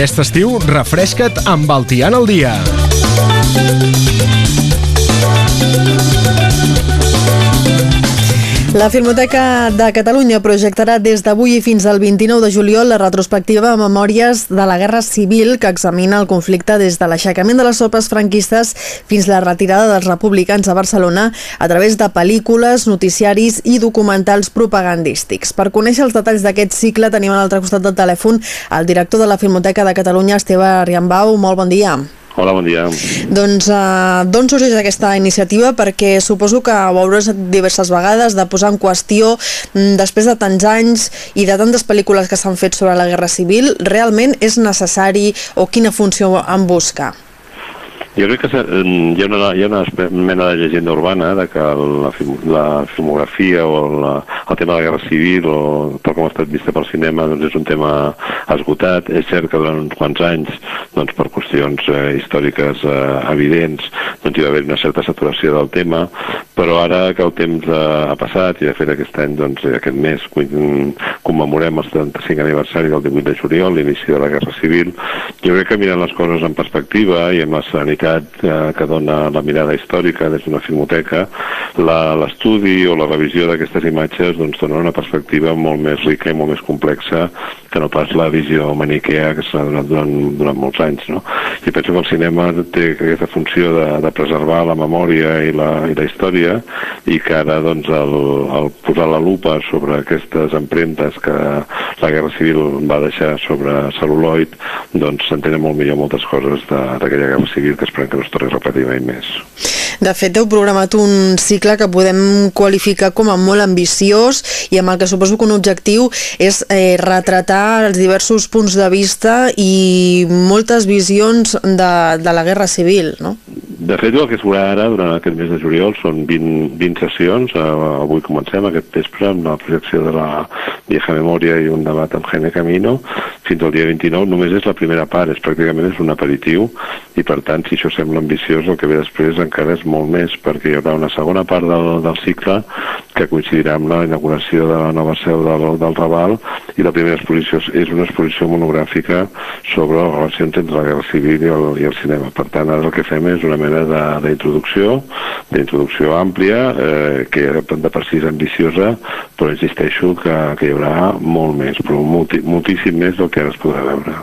Aquest estiu, refresca't amb el Tian al dia. La Filmoteca de Catalunya projectarà des d'avui fins al 29 de juliol la retrospectiva Memòries de la Guerra Civil que examina el conflicte des de l'aixecament de les sopes franquistes fins la retirada dels republicans a Barcelona a través de pel·lícules, noticiaris i documentals propagandístics. Per conèixer els detalls d'aquest cicle tenim a l'altre costat del telèfon el director de la Filmoteca de Catalunya, Esteve Riambau. Molt bon dia. Hola, bon dia. Doncs uh, d'on sorgeix aquesta iniciativa? Perquè suposo que ho hauràs diverses vegades de posar en qüestió, mm, després de tants anys i de tantes pel·lícules que s'han fet sobre la Guerra Civil, realment és necessari o quina funció en busca? Jo crec que hi ha una, hi ha una mena de llegenda urbana de que la, la filmografia o la, el tema de la guerra civil o tal com ha estat vista pel cinema doncs és un tema esgotat. És cert que durant uns quants anys, doncs per qüestions eh, històriques eh, evidents, doncs hi va haver una certa saturació del tema, però ara que el temps eh, ha passat i de fet aquest any, doncs aquest mes commemorem el 75 aniversari del 18 de juliol, l'inici de la guerra civil, jo crec que mirant les coses en perspectiva i amb la serenitat eh, que dona la mirada històrica des d'una filmoteca, l'estudi o la revisió d'aquestes imatges doncs, dona una perspectiva molt més rica i molt més complexa que no pas la visió maniquea que s'ha donat durant, durant molts anys. No? I penso que el cinema té aquesta funció de, de preservar la memòria i la, i la història i que ara doncs, el, el posar la lupa sobre aquestes empremtes que la Guerra Civil va deixar sobre celuloid doncs s'entenen molt millor moltes coses d'aquella Guerra Civil que esperem que no es torni repetir mai més. De fet, heu programat un cicle que podem qualificar com a molt ambiciós i amb el que suposo que un objectiu és eh, retratar els diversos punts de vista i moltes visions de, de la Guerra Civil, no? De fet, el que es veurà ara durant aquest mes de juliol són 20, 20 sessions. Uh, avui comencem aquest vespre amb la projecció de la Vieja Memòria i un debat amb Gene Camino. Fins al dia 29 només és la primera part, és pràcticament és un aperitiu i per tant, si això sembla ambiciós, el que ve després encara és molt més perquè hi haurà una segona part del, del cicle que coincidirà amb la inauguració de la nova seu del, del Raval i la primera exposició és una exposició monogràfica sobre les relacions entre la Guerra Civil i el, i el cinema. Per tant, ara el que fem és una mena d'introducció, d'introducció àmplia, eh, que de per si és ambiciosa, però insisteixo que, que hi haurà molt més, però molti, moltíssim més del que ara es podrà veure.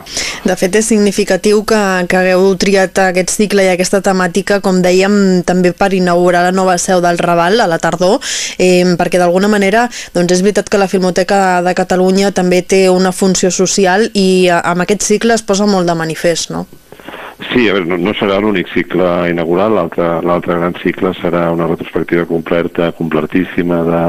De fet, és significatiu que, que hagueu triat aquest cicle i aquesta temàtica, com dèiem, també per inaugurar la nova seu del Raval a la tardor, eh, perquè d'alguna manera doncs és veritat que la Filmoteca de Catalunya també té una funció social i amb aquest cicle es posa molt de manifest, no? Sí, a veure, no, no serà l'únic cicle inaugural, l'altre gran cicle serà una retrospectiva completa, completíssima de,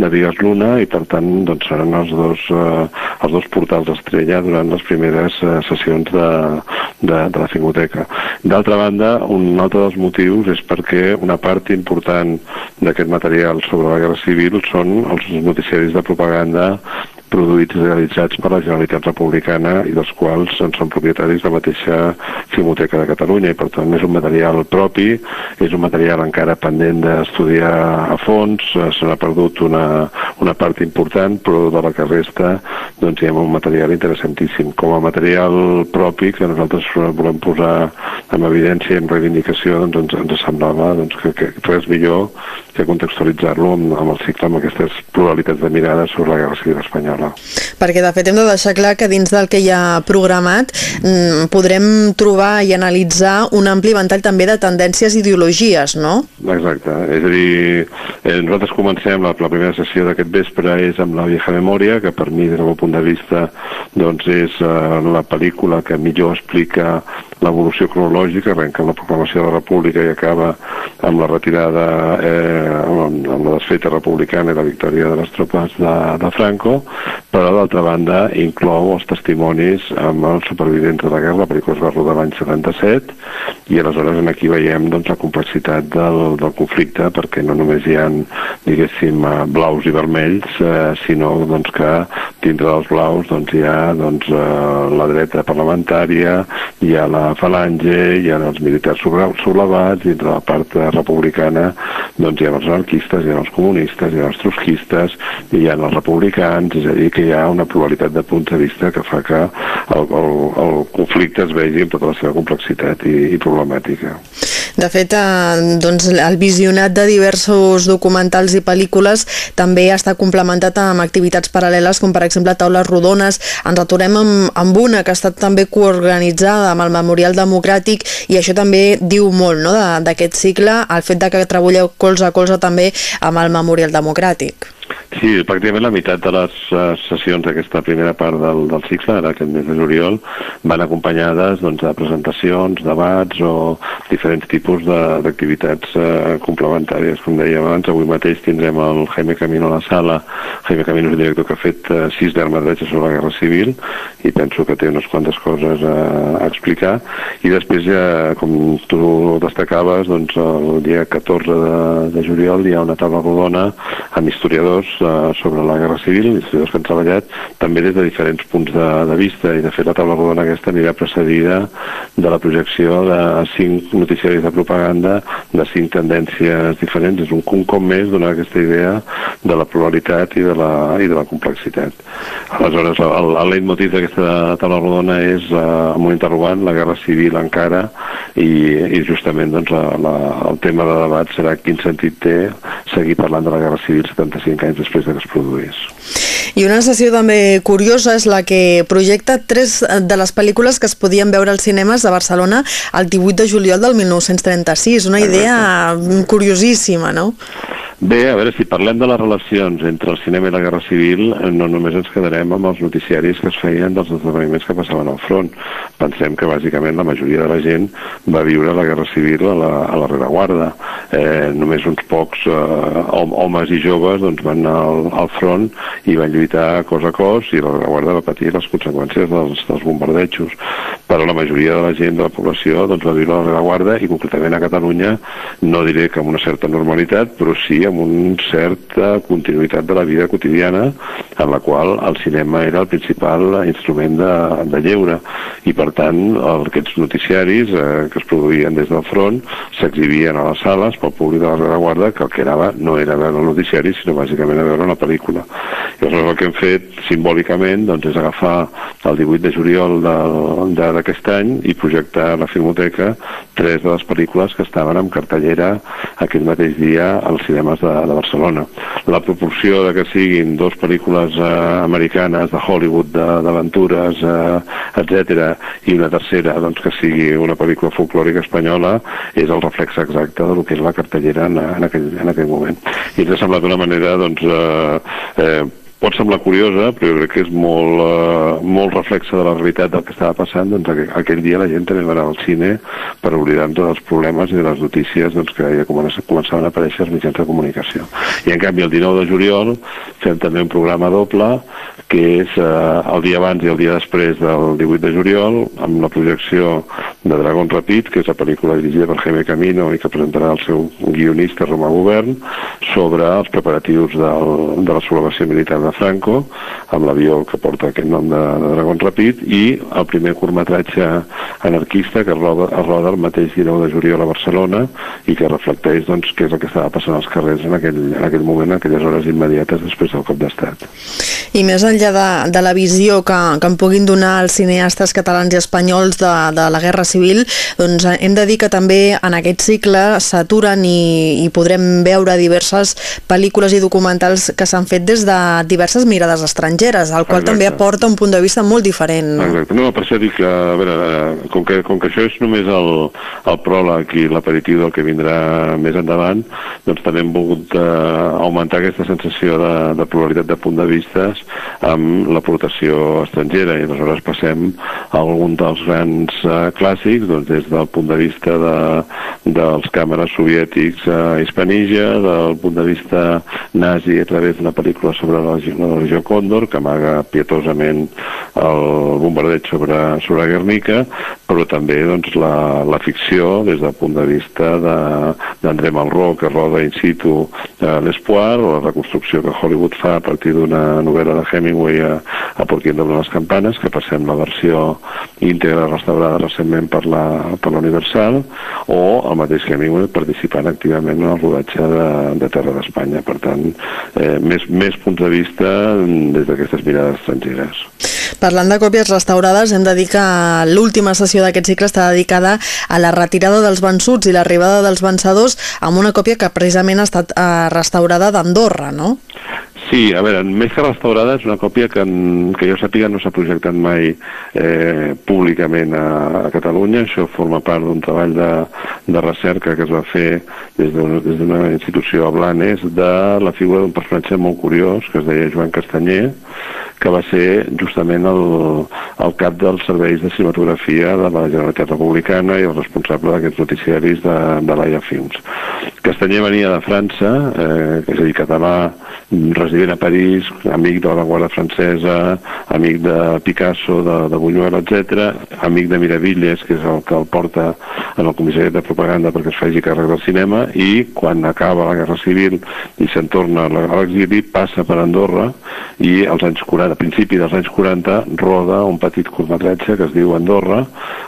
de Digues Luna i per tant doncs, seran els dos, eh, els dos portals estrella durant les primeres eh, sessions de, de, de la Filmoteca. D'altra banda, un altre dels motius és perquè una part important d'aquest material sobre la Guerra Civil són els noticiaris de propaganda produïts realitzats per la Generalitat Republicana i dels quals en són propietaris la mateixa Filmoteca de Catalunya. I per tant és un material propi, és un material encara pendent d'estudiar a fons, eh, se n'ha perdut una, una part important però de la que resta doncs hi ha un material interessantíssim. Com a material propi que nosaltres volem posar en evidència i en reivindicació doncs ens, ens semblava doncs, que, que res millor que contextualitzar-lo amb, amb el cicle, amb aquestes pluralitats de mirades sobre la Guerra Civil Espanyola parlar. Perquè de fet hem de deixar clar que dins del que hi ha programat mm, podrem trobar i analitzar un ampli ventall també de tendències i ideologies, no? Exacte, és a dir, eh, nosaltres comencem, la, la primera sessió d'aquest vespre és amb la Vieja Memòria, que per mi, des del meu punt de vista, doncs és eh, la pel·lícula que millor explica l'evolució cronològica, arrenca amb la proclamació de la República i acaba amb la retirada, eh, amb, amb la desfeta republicana i la victòria de les tropes de, de Franco, però d'altra banda inclou els testimonis amb els supervivents de la guerra, la pel·lícula es va rodar l'any 77, i aleshores en aquí veiem doncs, la complexitat del, del conflicte, perquè no només hi ha, diguéssim, eh, blaus i vermells, eh, sinó doncs, que dintre dels blaus doncs, hi ha doncs, eh, la dreta parlamentària, hi ha la falange, hi ha els militars sublevats, dintre la part republicana doncs, hi ha els anarquistes, hi ha els comunistes, hi ha els trotskistes, hi ha els republicans, és dir, que hi ha una pluralitat de punts de vista que fa que el, el, el conflicte es vegi amb tota la seva complexitat i, i problemàtica. De fet, eh, doncs, el visionat de diversos documentals i pel·lícules també està complementat amb activitats paral·leles, com per exemple taules rodones. Ens aturem amb, amb una que ha estat també coorganitzada amb el Memorial Democràtic i això també diu molt no, d'aquest cicle, el fet de que treballeu colze a colze també amb el Memorial Democràtic. Sí, pràcticament la meitat de les uh, sessions d'aquesta primera part del, del cicle, ara aquest mes de juliol, van acompanyades doncs, de presentacions, debats o diferents tipus d'activitats uh, complementàries. Com dèiem abans, avui mateix tindrem el Jaime Camino a la sala. Jaime Camino és el director que ha fet uh, sis llargmetratges sobre la Guerra Civil i penso que té unes quantes coses a, a explicar. I després, ja, com tu destacaves, doncs, el dia 14 de, de juliol hi ha una taula rodona amb historiadors sobre la Guerra Civil, historiadors que han treballat també des de diferents punts de, de vista i de fet la taula rodona aquesta anirà precedida de la projecció de cinc noticiaris de propaganda de cinc tendències diferents. És un, un cop més donar aquesta idea de la pluralitat i de la, i de la complexitat. Aleshores, el, el leitmotiv d'aquesta taula rodona és eh, un interrogant, la Guerra Civil encara i, i justament doncs, la, la, el tema de debat serà quin sentit té seguir parlant de la Guerra Civil 75 anys després de que es produís. I una sessió també curiosa és la que projecta tres de les pel·lícules que es podien veure als cinemes de Barcelona el 18 de juliol del 1936. Una idea curiosíssima, no? Bé, a veure, si parlem de les relacions entre el cinema i la Guerra Civil, eh, no només ens quedarem amb els noticiaris que es feien dels esdeveniments que passaven al front. Pensem que bàsicament la majoria de la gent va viure la Guerra Civil a la, a la rereguarda. Eh, només uns pocs eh, homes i joves doncs, van anar al, al front i van lluitar cos a cos i la rereguarda va patir les conseqüències dels, dels bombardejos. Però la majoria de la gent de la població doncs, va viure la rereguarda i concretament a Catalunya no diré que amb una certa normalitat, però sí amb una certa continuïtat de la vida quotidiana en la qual el cinema era el principal instrument de, de lleure. I per tant el, aquests noticiaris eh, que es produïen des del front s'exhibien a les sales pel públic de la rereguarda que el que era no era veure el noticiari sinó bàsicament a veure una pel·lícula. I aleshores el que hem fet simbòlicament doncs, és agafar el 18 de juliol d'aquest any i projectar a la Filmoteca tres de les pel·lícules que estaven en cartellera aquell mateix dia als cinemes de, de Barcelona. La proporció de que siguin dos pel·lícules eh, americanes de Hollywood, d'aventures, eh, etc i una tercera doncs, que sigui una pel·lícula folclòrica espanyola és el reflex exacte del que és la cartellera en, en, aquell, en aquell moment. I ens ha semblat una manera doncs, eh, eh, pot semblar curiosa, però jo crec que és molt, uh, molt reflexa de la realitat del que estava passant, doncs aqu aquell dia la gent també va anar al cine per oblidar tots els problemes i de les notícies doncs, que ja començaven a aparèixer als mitjans de comunicació. I en canvi el 19 de juliol fem també un programa doble que és uh, el dia abans i el dia després del 18 de juliol amb la projecció de Dragon Rapid, que és la pel·lícula dirigida per Jaime Camino i que presentarà el seu guionista Romà Govern sobre els preparatius del, de la sublevació militar de Franco, amb l'avió que porta aquest nom de, de Dragon Rapid, i el primer curtmetratge anarquista que es roda, es roda el mateix 19 de juliol a Barcelona i que reflecteix doncs, què és el que estava passant als carrers en aquell, en aquell moment, en aquelles hores immediates després del cop d'estat. I més enllà de, de la visió que, que en puguin donar els cineastes catalans i espanyols de, de la Guerra Civil, doncs hem de dir que també en aquest cicle s'aturen i, i podrem veure diverses pel·lícules i documentals que s'han fet des de diverses mirades estrangeres, el qual Exacte. també aporta un punt de vista molt diferent. Exacte. No, per això dic que, a veure, eh, com que, com que això és només el, el pròleg i l'aperitiu del que vindrà més endavant, doncs també hem volgut eh, augmentar aquesta sensació de, de pluralitat de punt de vistes amb l'aportació estrangera i aleshores passem a algun dels grans uh, clàssics doncs, des del punt de vista de, dels càmeres soviètics a uh, Hispanija, del punt de vista nazi a través d'una pel·lícula sobre la, la regió Còndor que amaga pietosament el bombardeig sobre, sobre Guernica però també doncs, la, la ficció des del punt de vista d'André de, Malraux que roda in situ uh, l'Espoir, o la reconstrucció que Hollywood fa a partir d'una novel·la de Hemingway a, a Por quien doblen les campanes, que passem la versió íntegra restaurada recentment per la, per la Universal, o el mateix Hemingway participant activament en el rodatge de, de Terra d'Espanya. Per tant, eh, més, més punts de vista des d'aquestes mirades estrangeres. Parlant de còpies restaurades, hem de dir que l'última sessió d'aquest cicle està dedicada a la retirada dels vençuts i l'arribada dels vencedors amb una còpia que precisament ha estat eh, restaurada d'Andorra, no? Sí, a veure, més que restaurada és una còpia que, que jo sàpiga no s'ha projectat mai eh, públicament a, a Catalunya. Això forma part d'un treball de, de recerca que es va fer des d'una institució a Blanes de la figura d'un personatge molt curiós que es deia Joan Castanyer, que va ser justament el, el cap dels serveis de cinematografia de la Generalitat Republicana i el responsable d'aquests noticiaris de, de l'AIA Films. Castanyer venia de França, eh, és a dir, català, resident a París, amic de l'avantguarda francesa, amic de Picasso, de, de Buñuel, etc, amic de Miravilles, que és el que el porta en el comissariat de propaganda perquè es faci càrrec del cinema, i quan acaba la Guerra Civil i se'n torna a l'exili, passa per Andorra i als anys 40 a principi dels anys 40 roda un petit curtmetratge que es diu Andorra,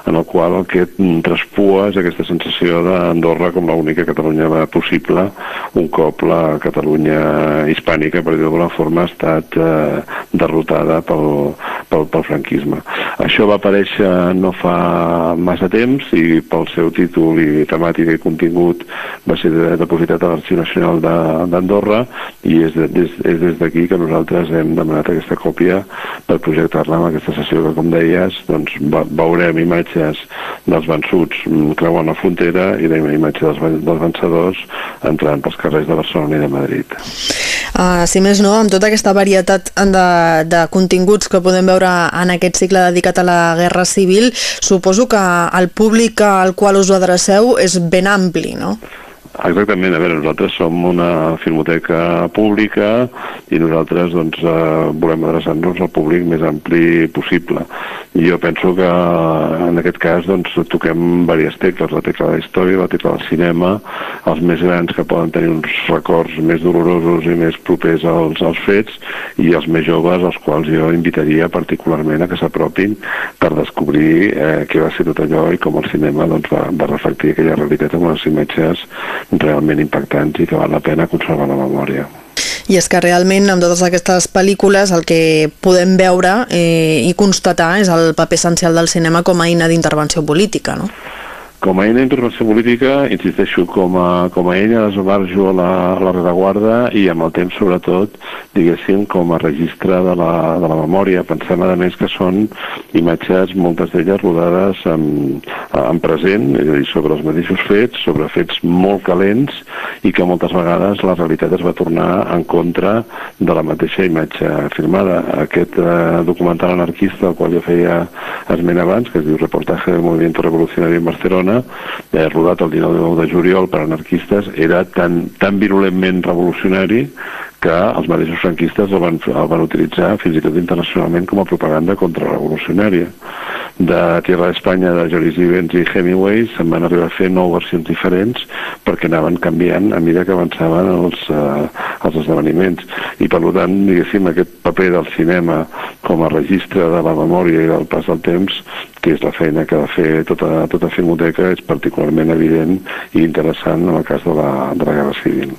en el qual el que traspua és aquesta sensació d'Andorra com l'única Catalunya possible un cop la Catalunya hispànica, per dir d'alguna forma, ha estat eh, derrotada pel, pel, pel franquisme. Això va aparèixer no fa massa temps i pel seu títol i temàtica i contingut va ser depositat a l'Arxiu Nacional d'Andorra i és, de, des, és des d'aquí que nosaltres hem demanat aquesta còpia per projectar-la en aquesta sessió que, com deies, doncs, veurem imatges dels vençuts mm, creuant la frontera i la imatge dels, dels vencedors entrant pels carrers de Barcelona i de Madrid. Uh, si més no, amb tota aquesta varietat de, de continguts que podem veure en aquest cicle dedicat a la Guerra Civil, suposo que el públic al qual us adreceu és ben ampli, no? Exactament, a veure, nosaltres som una filmoteca pública i nosaltres doncs, eh, volem adreçar-nos al públic més ampli possible. I jo penso que en aquest cas doncs, toquem diverses tecles, la tecla de la història, la tecla del cinema, els més grans que poden tenir uns records més dolorosos i més propers als, als fets i els més joves, els quals jo invitaria particularment a que s'apropin per descobrir eh, què va ser tot allò i com el cinema doncs, va, va reflectir aquella realitat amb unes imatges realment impactants i que val la pena conservar la memòria. I és que realment amb totes aquestes pel·lícules el que podem veure eh, i constatar és el paper essencial del cinema com a eina d'intervenció política, no? Com a eina d'intervenció política, insisteixo, com a, com a eina d'esbarjo a, la, a la rereguarda i amb el temps, sobretot, diguéssim, com a registre de la, de la memòria, pensant, a més, que són imatges, moltes d'elles rodades en, en present, és a dir, sobre els mateixos fets, sobre fets molt calents i que moltes vegades la realitat es va tornar en contra de la mateixa imatge firmada. Aquest eh, documental anarquista, al qual jo feia esment abans, que es diu Reportaje del Movimiento Revolucionario en Barcelona, Eh, rodat el 19 de juliol per anarquistes, era tan, tan virulentment revolucionari que els mateixos franquistes el van, el van utilitzar fins i tot internacionalment com a propaganda contrarrevolucionària. De Tierra d'Espanya, de Joris Ivens i Hemingway se'n van arribar a fer nou versions diferents perquè anaven canviant a mesura que avançaven els, eh, els esdeveniments. I per tant, diguéssim, aquest paper del cinema com a registre de la memòria i del pas del temps que és la feina que ha de fer tota, tota filmoteca, és particularment evident i interessant en el cas de la, de la Guerra Civil.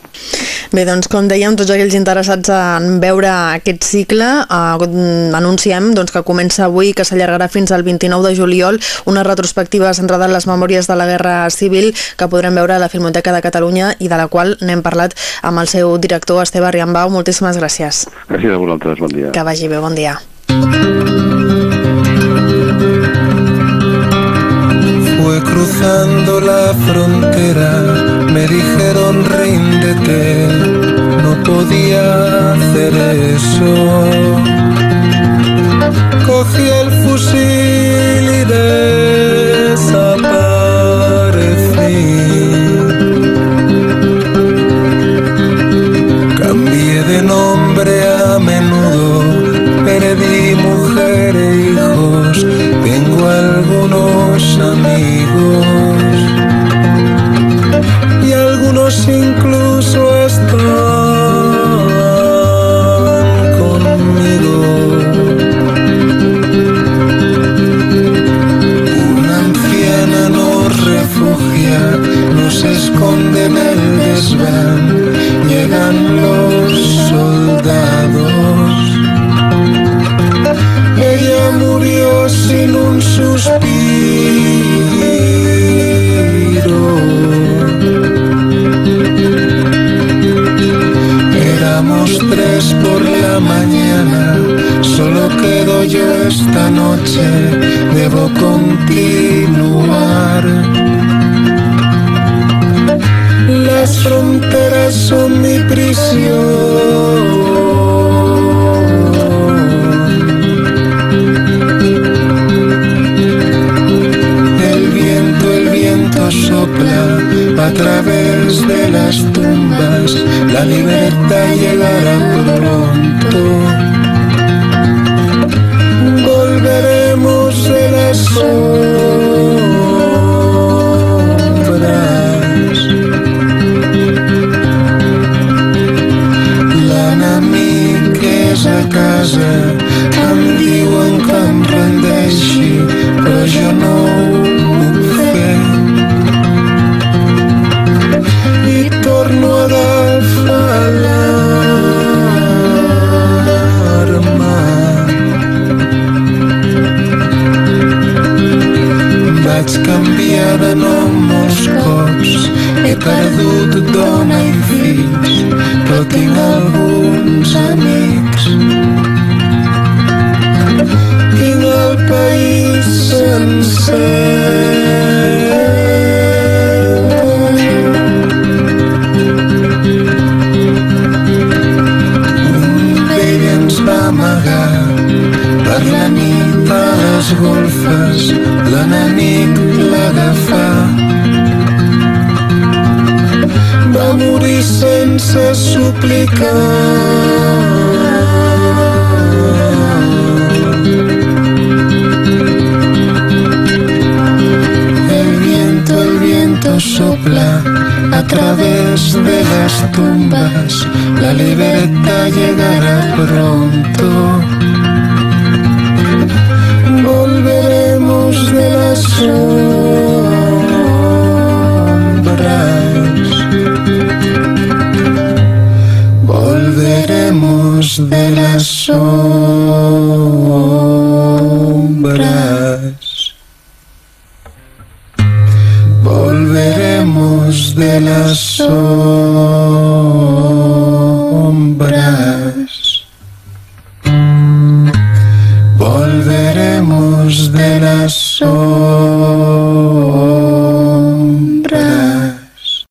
Bé, doncs com dèiem, tots aquells interessats en veure aquest cicle, eh, anunciem doncs, que comença avui que s'allargarà fins al 29 de juliol una retrospectiva centrada en les memòries de la Guerra Civil que podrem veure a la Filmoteca de Catalunya i de la qual n'hem parlat amb el seu director Esteve Riambau. Moltíssimes gràcies. Gràcies a vosaltres, bon dia. Que vagi bé, bon dia. Cruzando la frontera me dijeron ríndete, no podía hacer eso. Cogí el fusil y desaparecí. Través de las tumbas, la libertad llegará pronto. Volveremos de las sombras. L'enemic és a casa, la nit a les golfes, l'enemic l'agafà. Va morir sense suplicar. El viento, el viento sopla a través de las tumbas, la libertad llegará pronto. show.